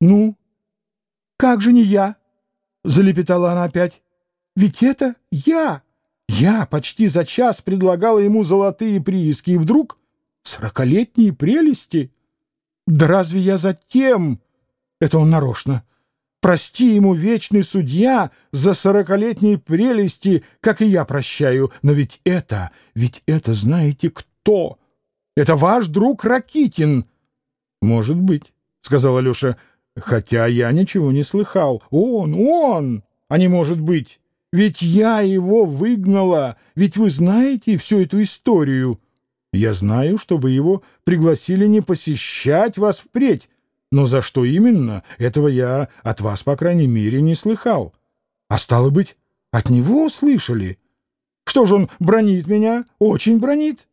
«Ну, как же не я?» — залепетала она опять. «Ведь это я! Я почти за час предлагала ему золотые прииски, и вдруг сорокалетние прелести. Да разве я затем...» Это он нарочно. Прости ему, вечный судья, за сорокалетние прелести, как и я прощаю. Но ведь это, ведь это знаете кто? Это ваш друг Ракитин. — Может быть, — сказал Алеша, — хотя я ничего не слыхал. Он, он, а не может быть. Ведь я его выгнала, ведь вы знаете всю эту историю. Я знаю, что вы его пригласили не посещать вас впредь, но за что именно, этого я от вас, по крайней мере, не слыхал. А стало быть, от него слышали? Что же он бронит меня? Очень бронит?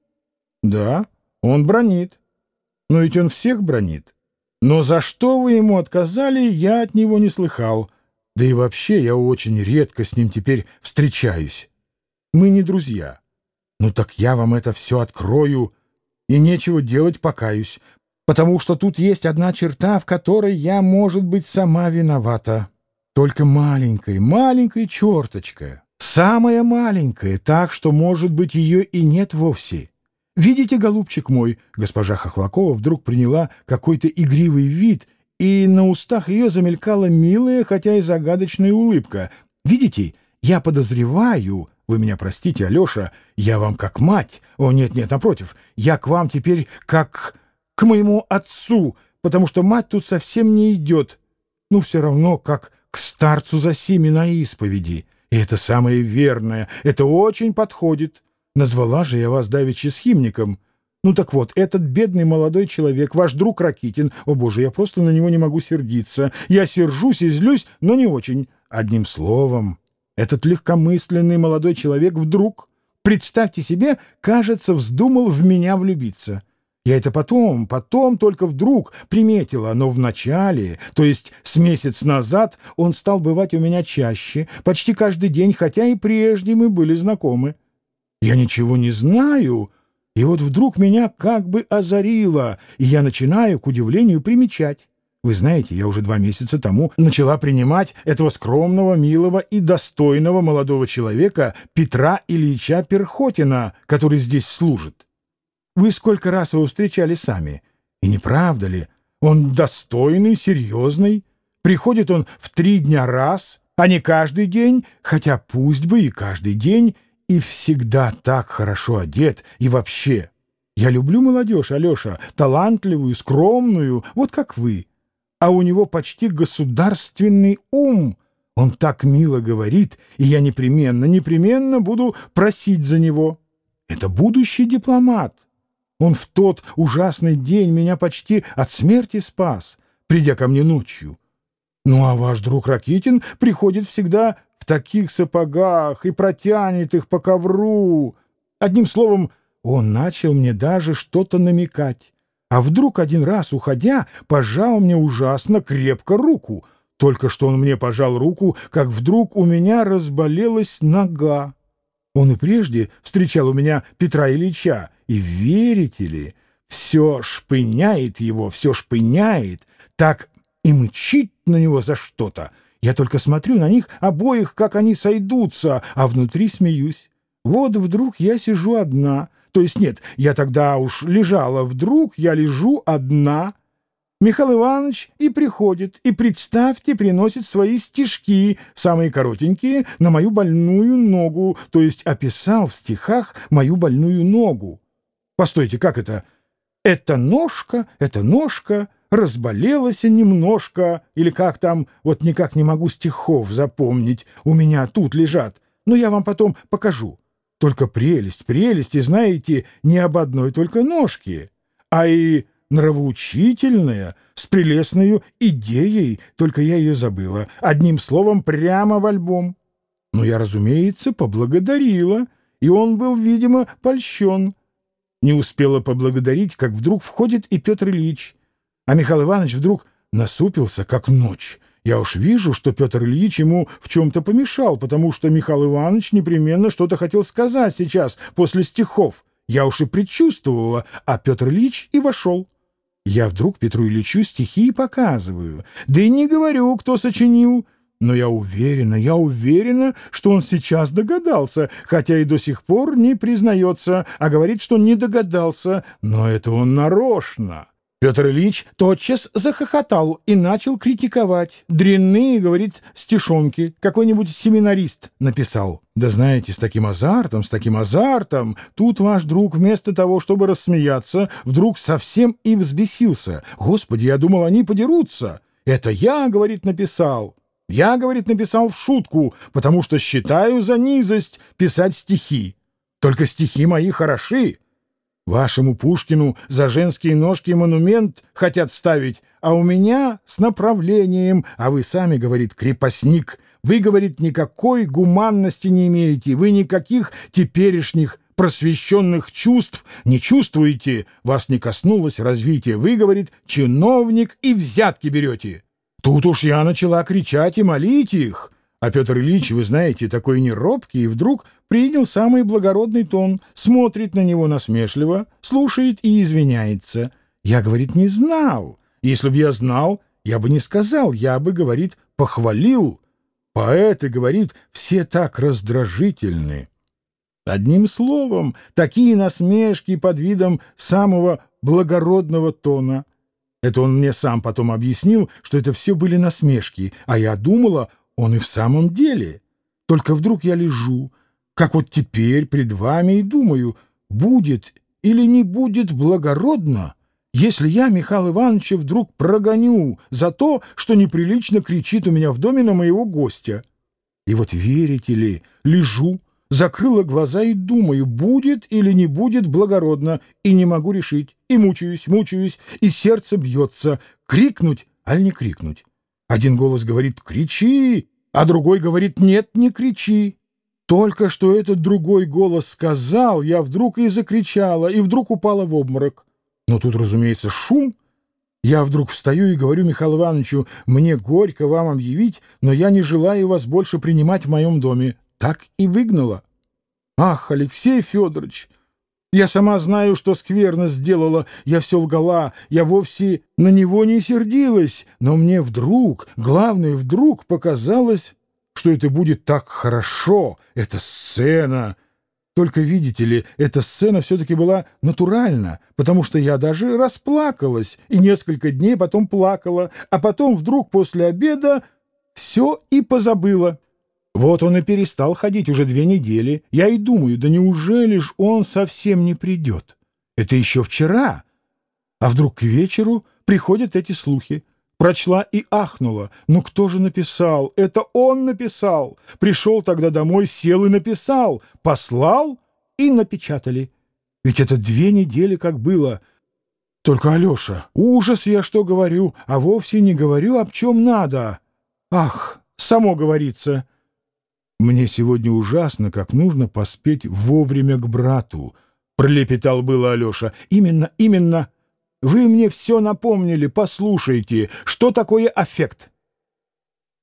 Да, он бронит. Но ведь он всех бронит. Но за что вы ему отказали, я от него не слыхал. Да и вообще я очень редко с ним теперь встречаюсь. Мы не друзья. Ну так я вам это все открою, и нечего делать, покаюсь потому что тут есть одна черта, в которой я, может быть, сама виновата. Только маленькая, маленькая черточка. Самая маленькая, так что, может быть, ее и нет вовсе. Видите, голубчик мой, госпожа Хохлакова вдруг приняла какой-то игривый вид, и на устах ее замелькала милая, хотя и загадочная улыбка. Видите, я подозреваю... Вы меня простите, Алеша, я вам как мать. О, нет-нет, напротив, я к вам теперь как к моему отцу, потому что мать тут совсем не идет. Ну, все равно, как к старцу за сими на исповеди. И это самое верное, это очень подходит. Назвала же я вас давеча схимником. Ну так вот, этот бедный молодой человек, ваш друг Ракитин, о боже, я просто на него не могу сердиться. Я сержусь и злюсь, но не очень. Одним словом, этот легкомысленный молодой человек вдруг, представьте себе, кажется, вздумал в меня влюбиться. Я это потом, потом только вдруг приметила, но в начале, то есть с месяц назад, он стал бывать у меня чаще, почти каждый день, хотя и прежде мы были знакомы. Я ничего не знаю, и вот вдруг меня как бы озарило, и я начинаю, к удивлению, примечать. Вы знаете, я уже два месяца тому начала принимать этого скромного, милого и достойного молодого человека Петра Ильича Перхотина, который здесь служит. Вы сколько раз его встречали сами? И не правда ли? Он достойный, серьезный. Приходит он в три дня раз, а не каждый день, хотя пусть бы и каждый день, и всегда так хорошо одет, и вообще. Я люблю молодежь, Алеша, талантливую, скромную, вот как вы. А у него почти государственный ум. Он так мило говорит, и я непременно, непременно буду просить за него. Это будущий дипломат. Он в тот ужасный день меня почти от смерти спас, придя ко мне ночью. Ну а ваш друг Ракитин приходит всегда в таких сапогах и протянет их по ковру. Одним словом, он начал мне даже что-то намекать. А вдруг один раз, уходя, пожал мне ужасно крепко руку. Только что он мне пожал руку, как вдруг у меня разболелась нога. Он и прежде встречал у меня Петра Ильича, и верите ли, все шпыняет его, все шпыняет, так и мычит на него за что-то. Я только смотрю на них обоих, как они сойдутся, а внутри смеюсь. Вот вдруг я сижу одна, то есть нет, я тогда уж лежала, вдруг я лежу одна. Михаил Иванович и приходит, и, представьте, приносит свои стишки, самые коротенькие, на мою больную ногу, то есть описал в стихах мою больную ногу. Постойте, как это? Эта ножка, эта ножка разболелась немножко, или как там, вот никак не могу стихов запомнить, у меня тут лежат, но я вам потом покажу. Только прелесть, прелесть, и знаете, не об одной только ножке, а и нравоучительная, с прелестной идеей, только я ее забыла, одним словом, прямо в альбом. Но я, разумеется, поблагодарила, и он был, видимо, польщен. Не успела поблагодарить, как вдруг входит и Петр Ильич. А Михаил Иванович вдруг насупился, как ночь. Я уж вижу, что Петр Ильич ему в чем-то помешал, потому что Михаил Иванович непременно что-то хотел сказать сейчас, после стихов. Я уж и предчувствовала, а Петр Ильич и вошел. Я вдруг Петру Ильичу стихи показываю. Да и не говорю, кто сочинил. Но я уверена, я уверена, что он сейчас догадался, хотя и до сих пор не признается, а говорит, что не догадался. Но это он нарочно. Петр Ильич тотчас захохотал и начал критиковать. Дрянные, говорит, стишонки. Какой-нибудь семинарист написал. Да знаете, с таким азартом, с таким азартом. Тут ваш друг вместо того, чтобы рассмеяться, вдруг совсем и взбесился. Господи, я думал, они подерутся. Это я, говорит, написал. Я, говорит, написал в шутку, потому что считаю за низость писать стихи. Только стихи мои хороши. Вашему Пушкину за женские ножки монумент хотят ставить, а у меня с направлением, а вы сами, говорит, крепостник. Вы, говорит, никакой гуманности не имеете, вы никаких теперешних просвещенных чувств не чувствуете, вас не коснулось развития. Вы, говорит, чиновник и взятки берете. Тут уж я начала кричать и молить их. А Петр Ильич, вы знаете, такой неробкий, и вдруг принял самый благородный тон, смотрит на него насмешливо, слушает и извиняется. Я, говорит, не знал. Если б я знал, я бы не сказал, я бы, говорит, похвалил. Поэты, говорит, все так раздражительны. Одним словом, такие насмешки под видом самого благородного тона. Это он мне сам потом объяснил, что это все были насмешки, а я думала, он и в самом деле. Только вдруг я лежу, как вот теперь пред вами и думаю, будет или не будет благородно, если я Михаила Ивановича вдруг прогоню за то, что неприлично кричит у меня в доме на моего гостя. И вот верите ли, лежу, закрыла глаза и думаю, будет или не будет благородно, и не могу решить, и мучаюсь, мучаюсь, и сердце бьется, крикнуть, аль не крикнуть. Один голос говорит «кричи», а другой говорит «нет, не кричи». Только что этот другой голос сказал, я вдруг и закричала, и вдруг упала в обморок. Но тут, разумеется, шум. Я вдруг встаю и говорю Михаилу Ивановичу, мне горько вам объявить, но я не желаю вас больше принимать в моем доме. Так и выгнала. Ах, Алексей Федорович, я сама знаю, что скверно сделала, я все лгала, я вовсе на него не сердилась, но мне вдруг, главное, вдруг показалось, что это будет так хорошо, эта сцена. Только, видите ли, эта сцена все-таки была натуральна, потому что я даже расплакалась и несколько дней потом плакала, а потом вдруг после обеда все и позабыла. Вот он и перестал ходить уже две недели. Я и думаю, да неужели ж он совсем не придет? Это еще вчера. А вдруг к вечеру приходят эти слухи. Прочла и ахнула. Ну кто же написал? Это он написал. Пришел тогда домой, сел и написал. Послал и напечатали. Ведь это две недели как было. Только, Алеша, ужас я что говорю, а вовсе не говорю, об чем надо. Ах, само говорится. «Мне сегодня ужасно, как нужно поспеть вовремя к брату», — пролепетал было Алеша. «Именно, именно. Вы мне все напомнили. Послушайте, что такое аффект?»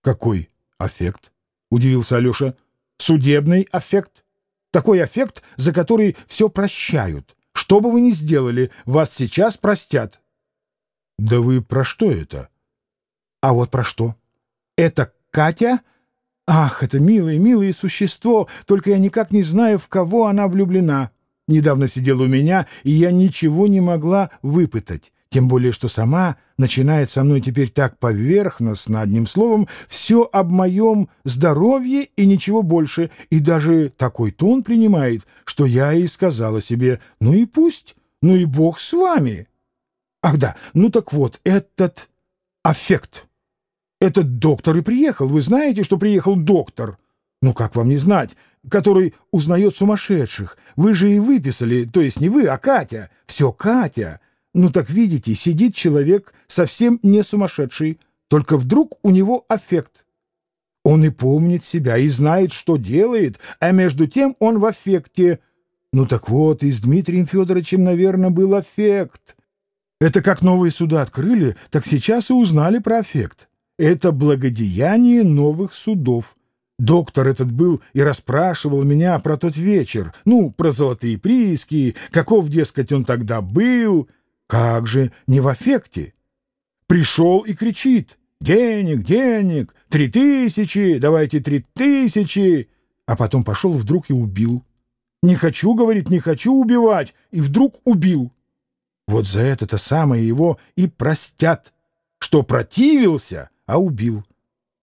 «Какой аффект?» — удивился Алеша. «Судебный аффект. Такой аффект, за который все прощают. Что бы вы ни сделали, вас сейчас простят». «Да вы про что это?» «А вот про что. Это Катя...» Ах, это милое, милое существо, только я никак не знаю, в кого она влюблена. Недавно сидела у меня, и я ничего не могла выпытать. Тем более, что сама начинает со мной теперь так поверхностно, одним словом, все об моем здоровье и ничего больше, и даже такой тон принимает, что я и сказала себе, ну и пусть, ну и бог с вами. Ах да, ну так вот, этот аффект — этот доктор и приехал. Вы знаете, что приехал доктор? Ну, как вам не знать? Который узнает сумасшедших. Вы же и выписали, то есть не вы, а Катя. Все Катя. Ну, так видите, сидит человек совсем не сумасшедший. Только вдруг у него аффект. Он и помнит себя, и знает, что делает, а между тем он в аффекте. Ну так вот, и с Дмитрием Федоровичем, наверное, был аффект. Это как новые суда открыли, так сейчас и узнали про аффект. Это благодеяние новых судов. Доктор этот был и расспрашивал меня про тот вечер, ну, про золотые прииски, каков, дескать, он тогда был. Как же не в аффекте? Пришел и кричит «Денег, денег! Три тысячи! Давайте три тысячи!» А потом пошел вдруг и убил. «Не хочу, — говорит, — не хочу убивать!» И вдруг убил. Вот за это-то самое его и простят, что противился, а убил.